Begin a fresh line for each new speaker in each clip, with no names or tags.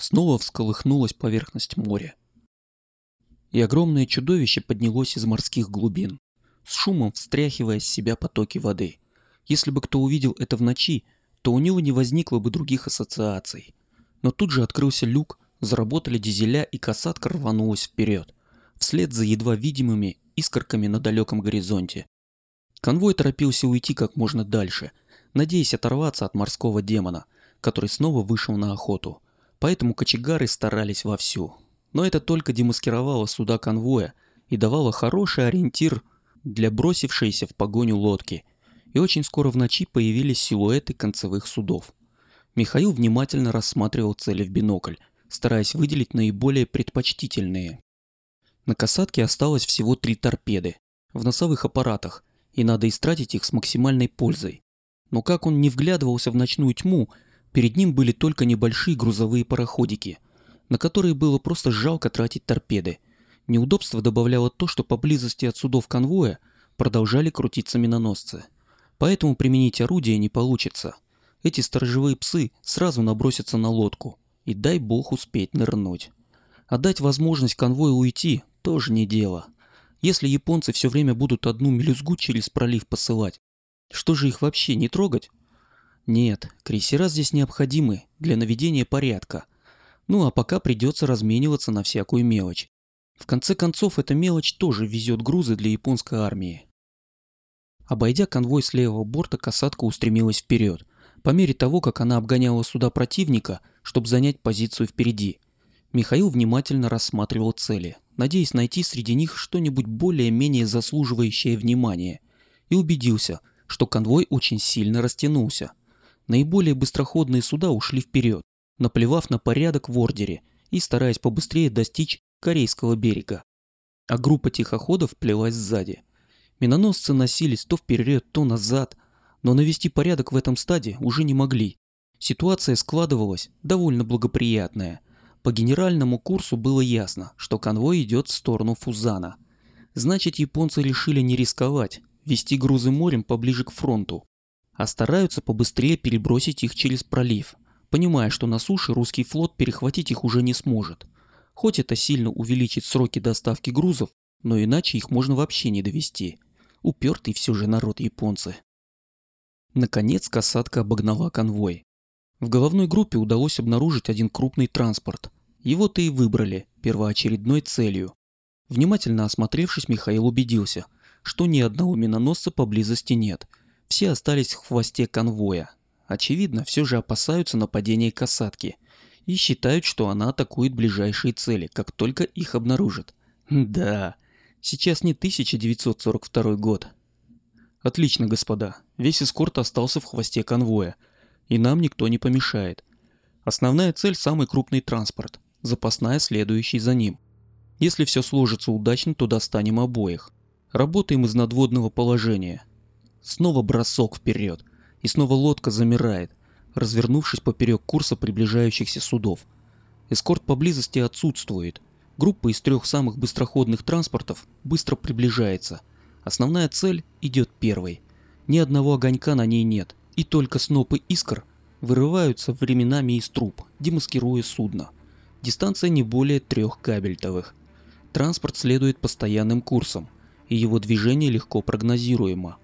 снова всколыхнулась поверхность моря. И огромное чудовище поднялось из морских глубин, с шумом встряхивая с себя потоки воды. Если бы кто увидел это в ночи, то у него не возникло бы других ассоциаций. Но тут же открылся люк, заработали дизеля и касатка рванулась вперед, вслед за едва видимыми искорками на далеком горизонте. Конвой торопился уйти как можно дальше, надеясь оторваться от морского демона, который снова вышел на охоту. Поэтому кочегары старались вовсю. Но это только демаскировало суда конвоя и давало хороший ориентир для бросившейся в погоню лодки. И очень скоро в ночи появились силуэты концевых судов. Михаил внимательно рассматривал цели в бинокль, стараясь выделить наиболее предпочтительные. На касатке осталось всего три торпеды в носовых аппаратах, и надо истратить их с максимальной пользой. Но как он не вглядывался в ночную тьму, перед ним были только небольшие грузовые пароходики, на которые было просто жалко тратить торпеды. Неудобство добавляло то, что поблизости от судов конвоя продолжали крутиться миноносцы. Поэтому применить орудие не получится. Эти сторожевые псы сразу набросятся на лодку, и дай бог успеть нырнуть. А дать возможность конвою уйти тоже не дело. Если японцы все время будут одну мелюзгу через пролив посылать, что же их вообще не трогать? Нет, крейсера здесь необходимы для наведения порядка. Ну а пока придется размениваться на всякую мелочь. В конце концов, эта мелочь тоже везет грузы для японской армии. Обойдя конвой с левого борта, касатка устремилась вперед, по мере того, как она обгоняла суда противника, чтобы занять позицию впереди. Михаил внимательно рассматривал цели, надеясь найти среди них что-нибудь более-менее заслуживающее внимания, и убедился, что конвой очень сильно растянулся. Наиболее быстроходные суда ушли вперед, наплевав на порядок в ордере и стараясь побыстрее достичь корейского берега. А группа тихоходов плелась сзади. Миноносцы носились то вперед, то назад, но навести порядок в этом стаде уже не могли. Ситуация складывалась довольно благоприятная. По генеральному курсу было ясно, что конвой идет в сторону Фузана. Значит, японцы решили не рисковать, вести грузы морем поближе к фронту, а стараются побыстрее перебросить их через пролив, понимая, что на суше русский флот перехватить их уже не сможет. Хоть это сильно увеличит сроки доставки грузов, но иначе их можно вообще не довести. Упертый все же народ японцы. Наконец касатка обогнала конвой. В головной группе удалось обнаружить один крупный транспорт. Его-то и выбрали первоочередной целью. Внимательно осмотревшись, Михаил убедился – что ни одного миноносца поблизости нет. Все остались в хвосте конвоя. Очевидно, все же опасаются нападения касатки и считают, что она атакует ближайшие цели, как только их обнаружит. Да, сейчас не 1942 год. Отлично, господа. Весь эскорт остался в хвосте конвоя, и нам никто не помешает. Основная цель – самый крупный транспорт, запасная следующий за ним. Если все сложится удачно, то достанем обоих. Работаем из надводного положения. Снова бросок вперед, и снова лодка замирает, развернувшись поперек курса приближающихся судов. Эскорт поблизости отсутствует. Группа из трех самых быстроходных транспортов быстро приближается. Основная цель идет первой. Ни одного огонька на ней нет, и только снопы искр вырываются временами из труб, демаскируя судно. Дистанция не более трех кабельтовых. Транспорт следует постоянным курсом – и его движение легко прогнозируемо.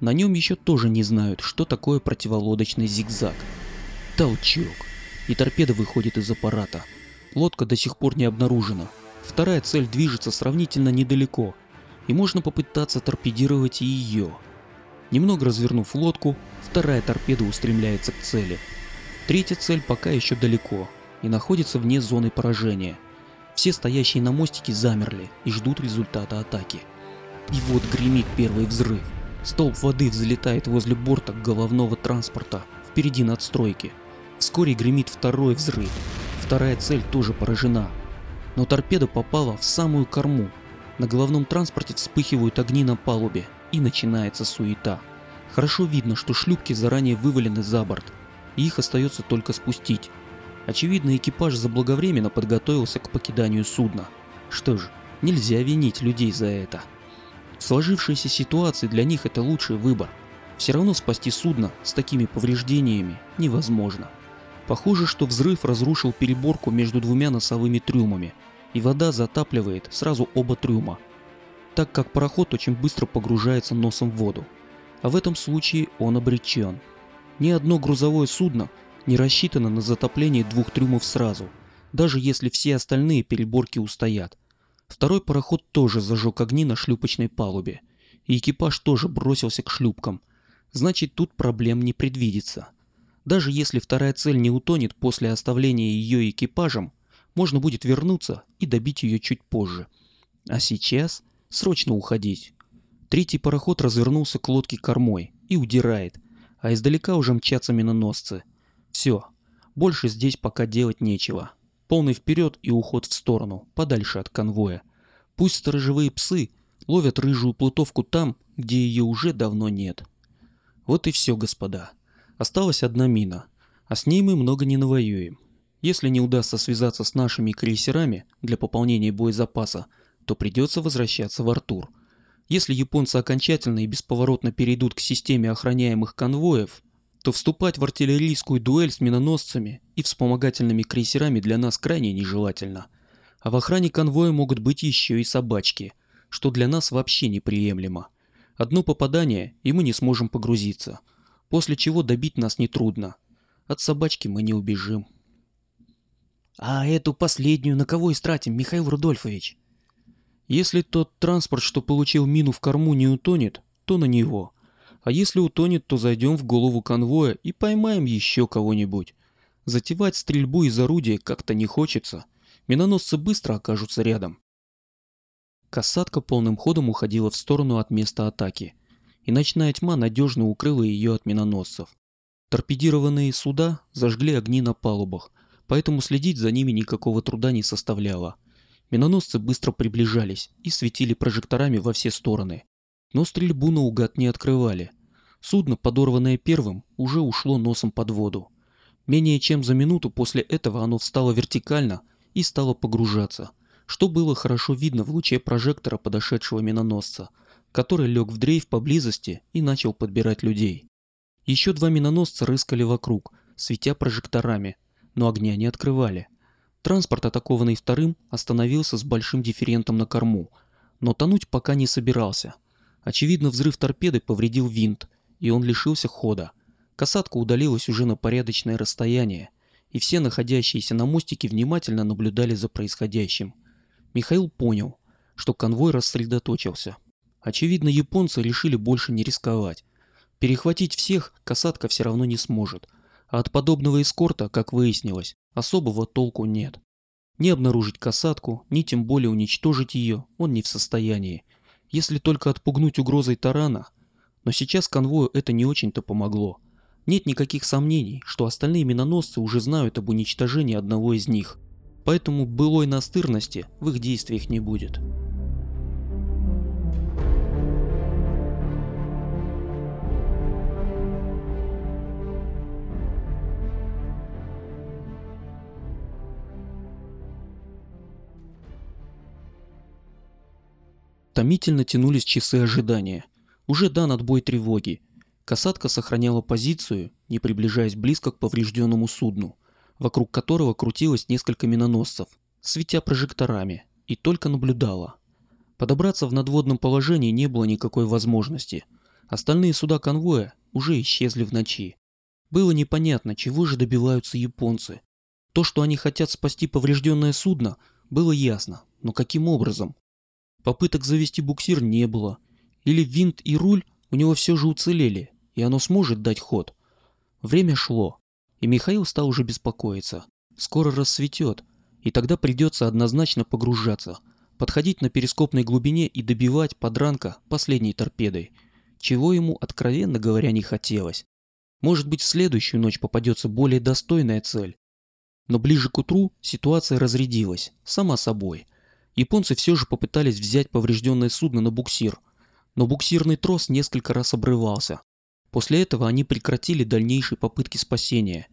На нем еще тоже не знают, что такое противолодочный зигзаг. Толчок. И торпеда выходит из аппарата. Лодка до сих пор не обнаружена. Вторая цель движется сравнительно недалеко, и можно попытаться торпедировать и ее. Немного развернув лодку, вторая торпеда устремляется к цели. Третья цель пока еще далеко и находится вне зоны поражения – все стоящие на мостике замерли и ждут результата атаки. И вот гремит первый взрыв. Столб воды взлетает возле борта головного транспорта, впереди надстройки. Вскоре гремит второй взрыв. Вторая цель тоже поражена. Но торпеда попала в самую корму. На головном транспорте вспыхивают огни на палубе, и начинается суета. Хорошо видно, что шлюпки заранее вывалены за борт, и их остается только спустить. Очевидно, экипаж заблаговременно подготовился к покиданию судна. Что ж, нельзя винить людей за это. В сложившейся ситуации для них это лучший выбор. Все равно спасти судно с такими повреждениями невозможно. Похоже, что взрыв разрушил переборку между двумя носовыми трюмами, и вода затапливает сразу оба трюма, так как пароход очень быстро погружается носом в воду. А в этом случае он обречен. Ни одно грузовое судно не рассчитано на затопление двух трюмов сразу, даже если все остальные переборки устоят. Второй пароход тоже зажег огни на шлюпочной палубе, и экипаж тоже бросился к шлюпкам. Значит, тут проблем не предвидится. Даже если вторая цель не утонет после оставления ее экипажем, можно будет вернуться и добить ее чуть позже. А сейчас срочно уходить. Третий пароход развернулся к лодке кормой и удирает, а издалека уже мчатся миноносцы. Все, больше здесь пока делать нечего. Полный вперед и уход в сторону, подальше от конвоя. Пусть сторожевые псы ловят рыжую плутовку там, где ее уже давно нет. Вот и все, господа. Осталась одна мина, а с ней мы много не навоюем. Если не удастся связаться с нашими крейсерами для пополнения боезапаса, то придется возвращаться в Артур. Если японцы окончательно и бесповоротно перейдут к системе охраняемых конвоев, то вступать в артиллерийскую дуэль с миноносцами и вспомогательными крейсерами для нас крайне нежелательно. А в охране конвоя могут быть еще и собачки, что для нас вообще неприемлемо. Одно попадание, и мы не сможем погрузиться, после чего добить нас нетрудно. От собачки мы не убежим.
А эту последнюю на кого истратим, Михаил Рудольфович?
Если тот транспорт, что получил мину в корму, не утонет, то на него – а если утонет, то зайдем в голову конвоя и поймаем еще кого-нибудь. Затевать стрельбу из орудия как-то не хочется. Миноносцы быстро окажутся рядом. Касатка полным ходом уходила в сторону от места атаки, и ночная тьма надежно укрыла ее от миноносцев. Торпедированные суда зажгли огни на палубах, поэтому следить за ними никакого труда не составляло. Миноносцы быстро приближались и светили прожекторами во все стороны но стрельбу наугад не открывали. Судно, подорванное первым, уже ушло носом под воду. Менее чем за минуту после этого оно встало вертикально и стало погружаться, что было хорошо видно в луче прожектора подошедшего миноносца, который лег в дрейф поблизости и начал подбирать людей. Еще два миноносца рыскали вокруг, светя прожекторами, но огня не открывали. Транспорт, атакованный вторым, остановился с большим дифферентом на корму, но тонуть пока не собирался – Очевидно, взрыв торпеды повредил винт, и он лишился хода. Касатка удалилась уже на порядочное расстояние, и все находящиеся на мостике внимательно наблюдали за происходящим. Михаил понял, что конвой рассредоточился. Очевидно, японцы решили больше не рисковать. Перехватить всех касатка все равно не сможет, а от подобного эскорта, как выяснилось, особого толку нет. Ни обнаружить касатку, ни тем более уничтожить ее он не в состоянии, если только отпугнуть угрозой тарана. Но сейчас конвою это не очень-то помогло. Нет никаких сомнений, что остальные миноносцы уже знают об уничтожении одного из них, поэтому былой настырности в их действиях не будет. Томительно тянулись часы ожидания. Уже дан отбой тревоги. Касатка сохраняла позицию, не приближаясь близко к поврежденному судну, вокруг которого крутилось несколько миноносцев, светя прожекторами, и только наблюдала. Подобраться в надводном положении не было никакой возможности. Остальные суда конвоя уже исчезли в ночи. Было непонятно, чего же добиваются японцы. То, что они хотят спасти поврежденное судно, было ясно, но каким образом? Попыток завести буксир не было. Или винт и руль у него все же уцелели, и оно сможет дать ход. Время шло, и Михаил стал уже беспокоиться. Скоро рассветет, и тогда придется однозначно погружаться, подходить на перископной глубине и добивать подранка последней торпедой, чего ему, откровенно говоря, не хотелось. Может быть, в следующую ночь попадется более достойная цель. Но ближе к утру ситуация разрядилась, сама собой – Японцы все же попытались взять поврежденное судно на буксир, но буксирный трос несколько раз обрывался. После этого они прекратили дальнейшие попытки спасения.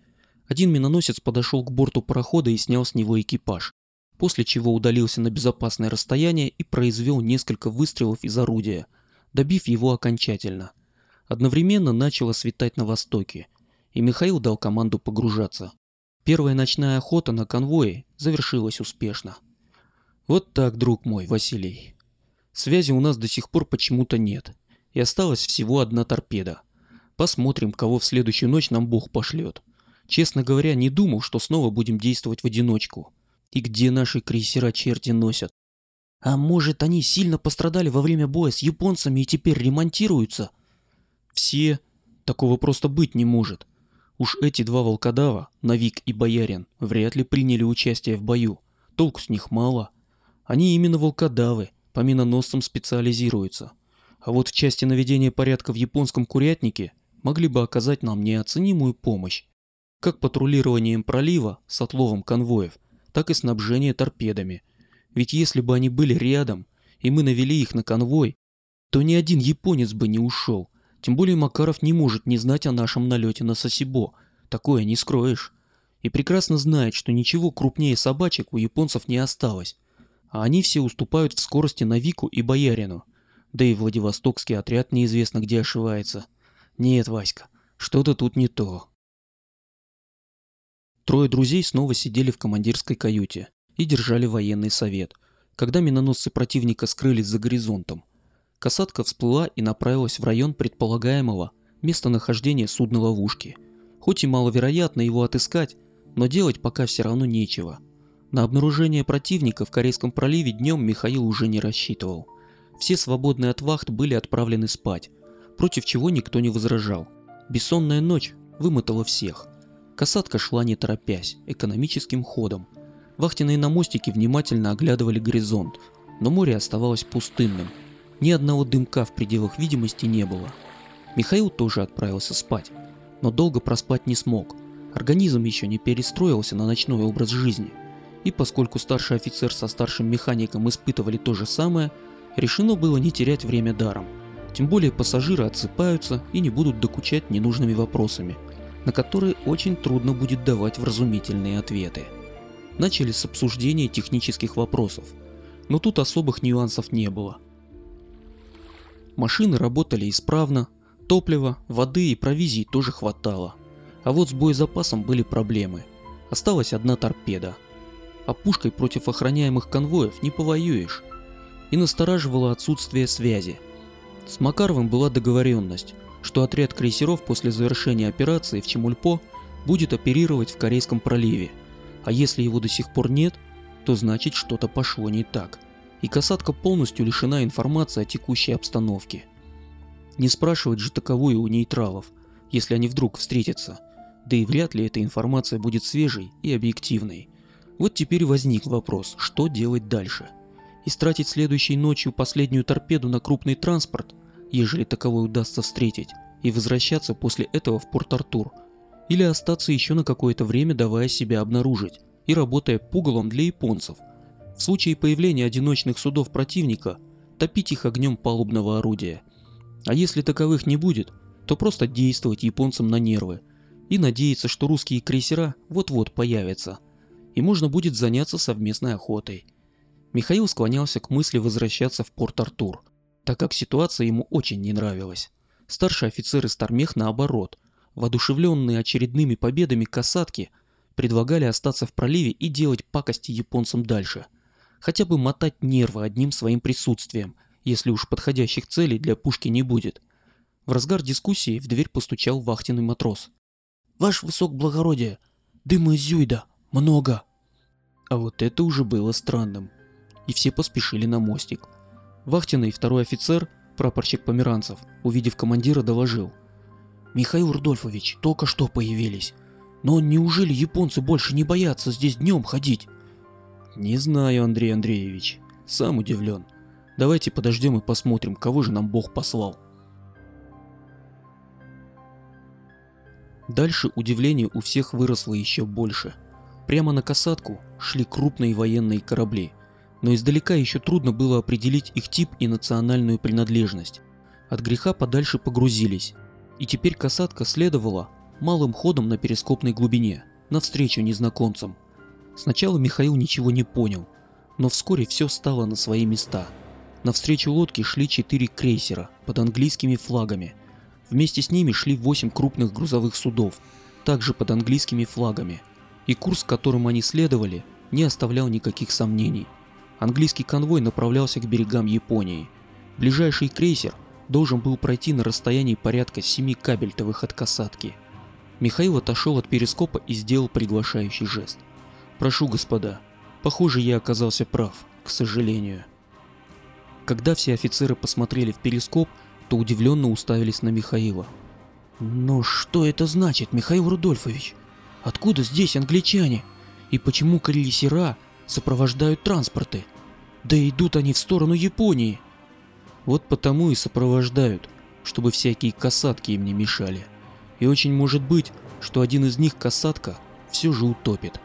Один миноносец подошел к борту парохода и снял с него экипаж, после чего удалился на безопасное расстояние и произвел несколько выстрелов из орудия, добив его окончательно. Одновременно начало светать на востоке, и Михаил дал команду погружаться. Первая ночная охота на конвои завершилась успешно. Вот так, друг мой, Василий. Связи у нас до сих пор почему-то нет. И осталась всего одна торпеда. Посмотрим, кого в следующую ночь нам Бог пошлет. Честно говоря, не думал, что снова будем действовать в одиночку. И где наши крейсера черти носят?
А может, они сильно пострадали во время боя с японцами и теперь ремонтируются?
Все? Такого просто быть не может. Уж эти два волкодава, Навик и Боярин, вряд ли приняли участие в бою. Толку с них мало. Они именно волкодавы, по миноносцам специализируются. А вот в части наведения порядка в японском курятнике могли бы оказать нам неоценимую помощь. Как патрулированием пролива с отловом конвоев, так и снабжение торпедами. Ведь если бы они были рядом, и мы навели их на конвой, то ни один японец бы не ушел, тем более Макаров не может не знать о нашем налете на Сосибо. Такое не скроешь. И прекрасно знает, что ничего крупнее собачек у японцев не осталось. А они все уступают в скорости на Вику и Боярину. Да и Владивостокский отряд неизвестно где ошивается. Нет, Васька, что-то тут не то. Трое друзей снова сидели в командирской каюте и держали военный совет, когда миноносцы противника скрылись за горизонтом. Касатка всплыла и направилась в район предполагаемого местонахождения судна-ловушки. Хоть и маловероятно его отыскать, но делать пока все равно нечего. На обнаружение противника в Корейском проливе днем Михаил уже не рассчитывал. Все свободные от вахт были отправлены спать, против чего никто не возражал. Бессонная ночь вымотала всех. Касатка шла не торопясь, экономическим ходом. Вахтенные на мостике внимательно оглядывали горизонт, но море оставалось пустынным – ни одного дымка в пределах видимости не было. Михаил тоже отправился спать, но долго проспать не смог. Организм еще не перестроился на ночной образ жизни. И поскольку старший офицер со старшим механиком испытывали то же самое, решено было не терять время даром. Тем более пассажиры отсыпаются и не будут докучать ненужными вопросами, на которые очень трудно будет давать вразумительные ответы. Начали с обсуждения технических вопросов, но тут особых нюансов не было. Машины работали исправно, топлива, воды и провизии тоже хватало. А вот с боезапасом были проблемы. Осталась одна торпеда. А пушкой против охраняемых конвоев не повоюешь. И настораживало отсутствие связи. С Макаровым была договоренность, что отряд крейсеров после завершения операции в Чемульпо будет оперировать в Корейском проливе. А если его до сих пор нет, то значит что-то пошло не так и касатка полностью лишена информации о текущей обстановке. Не спрашивать же таковую у нейтралов, если они вдруг встретятся, да и вряд ли эта информация будет свежей и объективной. Вот теперь возник вопрос, что делать дальше? Истратить следующей ночью последнюю торпеду на крупный транспорт, ежели таковой удастся встретить, и возвращаться после этого в Порт-Артур, или остаться еще на какое-то время давая себя обнаружить и работая пугалом для японцев – в случае появления одиночных судов противника, топить их огнем палубного орудия. А если таковых не будет, то просто действовать японцам на нервы и надеяться, что русские крейсера вот-вот появятся, и можно будет заняться совместной охотой. Михаил склонялся к мысли возвращаться в Порт-Артур, так как ситуация ему очень не нравилась. Старший офицер из Тормех наоборот, воодушевленные очередными победами касатки, предлагали остаться в проливе и делать пакости японцам дальше – хотя бы мотать нервы одним своим присутствием, если уж подходящих целей для пушки не будет. В разгар дискуссии в дверь постучал вахтенный матрос.
«Ваш высок благородие, дыма зюйда, много!»
А вот это уже было странным. И все поспешили на мостик. Вахтенный второй офицер, прапорщик Померанцев, увидев командира, доложил.
«Михаил Рудольфович, только что появились. Но неужели японцы больше не боятся здесь днем ходить?»
Не знаю, Андрей Андреевич. Сам удивлен. Давайте подождем и посмотрим, кого же нам Бог послал. Дальше удивление у всех выросло еще больше. Прямо на касатку шли крупные военные корабли, но издалека еще трудно было определить их тип и национальную принадлежность. От греха подальше погрузились, и теперь касатка следовала малым ходом на перископной глубине, навстречу незнакомцам – Сначала Михаил ничего не понял, но вскоре все стало на свои места. Навстречу лодке шли четыре крейсера под английскими флагами. Вместе с ними шли восемь крупных грузовых судов, также под английскими флагами. И курс, которым они следовали, не оставлял никаких сомнений. Английский конвой направлялся к берегам Японии. Ближайший крейсер должен был пройти на расстоянии порядка 7 кабельтовых от касатки. Михаил отошел от перископа и сделал приглашающий жест. «Прошу, господа, похоже, я оказался прав, к сожалению». Когда все офицеры посмотрели в перископ, то удивленно уставились на Михаила.
«Но что это значит, Михаил Рудольфович? Откуда здесь англичане? И почему крейсера сопровождают транспорты? Да идут они в сторону Японии!»
Вот потому и сопровождают, чтобы всякие касатки им не мешали. И очень может быть, что один из них касатка все же утопит,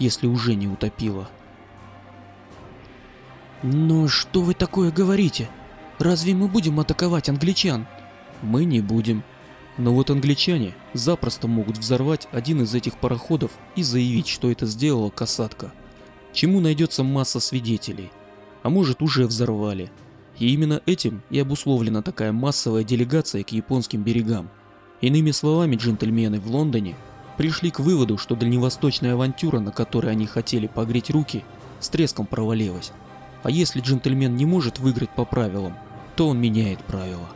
если уже не утопила.
Но что вы такое говорите? Разве мы будем атаковать англичан?
Мы не будем. Но вот англичане запросто могут взорвать один из этих пароходов и заявить, что это сделала касатка. Чему найдется масса свидетелей. А может уже взорвали. И именно этим и обусловлена такая массовая делегация к японским берегам. Иными словами, джентльмены в Лондоне пришли к выводу, что дальневосточная авантюра, на которой они хотели погреть руки, с треском провалилась. А если джентльмен не может выиграть по правилам, то он меняет правила.